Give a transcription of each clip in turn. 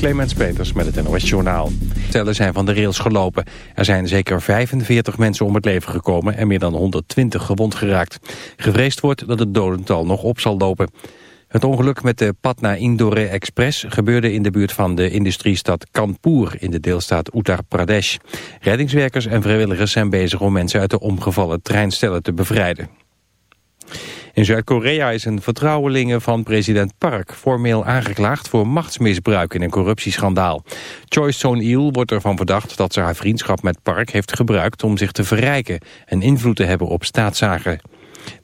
Clemens Peters met het NOS Journaal. Tellen zijn van de rails gelopen. Er zijn zeker 45 mensen om het leven gekomen en meer dan 120 gewond geraakt. Gevreesd wordt dat het dodental nog op zal lopen. Het ongeluk met de Patna Indore Express gebeurde in de buurt van de industriestad Kanpur in de deelstaat Uttar Pradesh. Reddingswerkers en vrijwilligers zijn bezig om mensen uit de omgevallen treinstellen te bevrijden. In Zuid-Korea is een vertrouwelinge van president Park formeel aangeklaagd voor machtsmisbruik in een corruptieschandaal. Choi Son-il wordt ervan verdacht dat ze haar vriendschap met Park heeft gebruikt om zich te verrijken en invloed te hebben op staatszaken.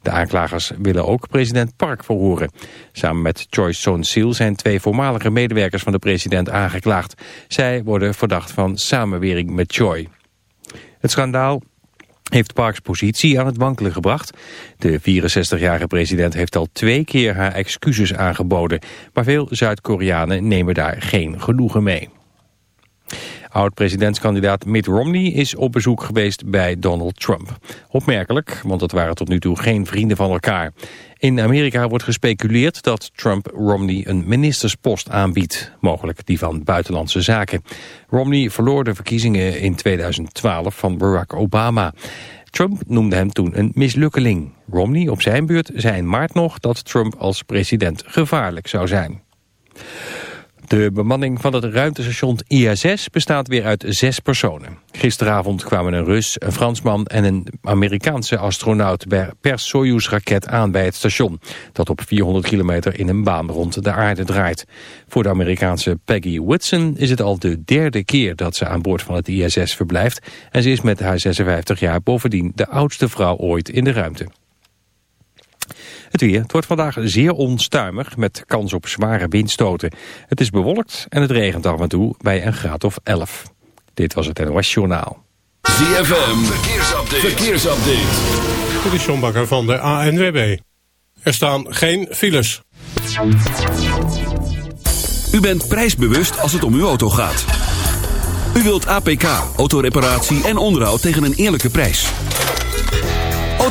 De aanklagers willen ook president Park verhoren. Samen met Choi Son-sil zijn twee voormalige medewerkers van de president aangeklaagd. Zij worden verdacht van samenwerking met Choi. Het schandaal heeft Parks positie aan het wankelen gebracht. De 64-jarige president heeft al twee keer haar excuses aangeboden. Maar veel Zuid-Koreanen nemen daar geen genoegen mee. Oud-presidentskandidaat Mitt Romney is op bezoek geweest bij Donald Trump. Opmerkelijk, want het waren tot nu toe geen vrienden van elkaar. In Amerika wordt gespeculeerd dat Trump Romney een ministerspost aanbiedt. Mogelijk die van Buitenlandse Zaken. Romney verloor de verkiezingen in 2012 van Barack Obama. Trump noemde hem toen een mislukkeling. Romney op zijn beurt zei in maart nog dat Trump als president gevaarlijk zou zijn. De bemanning van het ruimtestation ISS bestaat weer uit zes personen. Gisteravond kwamen een Rus, een Fransman en een Amerikaanse astronaut per Soyuz-raket aan bij het station, dat op 400 kilometer in een baan rond de aarde draait. Voor de Amerikaanse Peggy Whitson is het al de derde keer dat ze aan boord van het ISS verblijft en ze is met haar 56 jaar bovendien de oudste vrouw ooit in de ruimte. Het weer. Het wordt vandaag zeer onstuimig met kans op zware windstoten. Het is bewolkt en het regent af en toe bij een graad of 11. Dit was het NOS Journaal. ZFM. Verkeersupdate. Verkeersupdate. Dit is Bakker van de ANWB. Er staan geen files. U bent prijsbewust als het om uw auto gaat. U wilt APK, autoreparatie en onderhoud tegen een eerlijke prijs.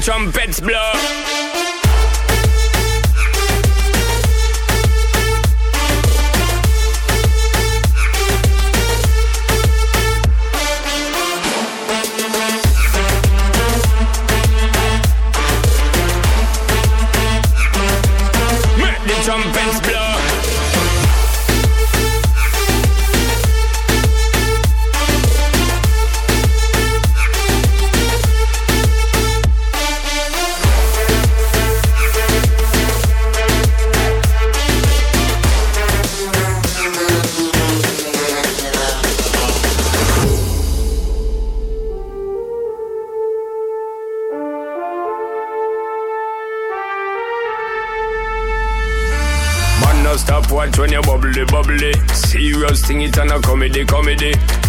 trumpets blow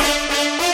up.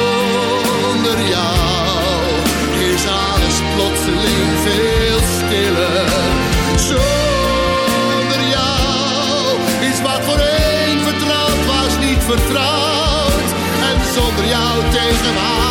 vertrouwd. En zonder jou tegen haar.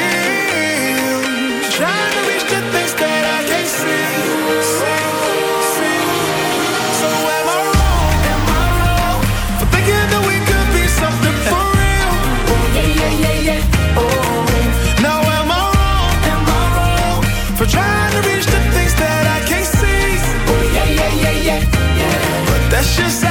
是三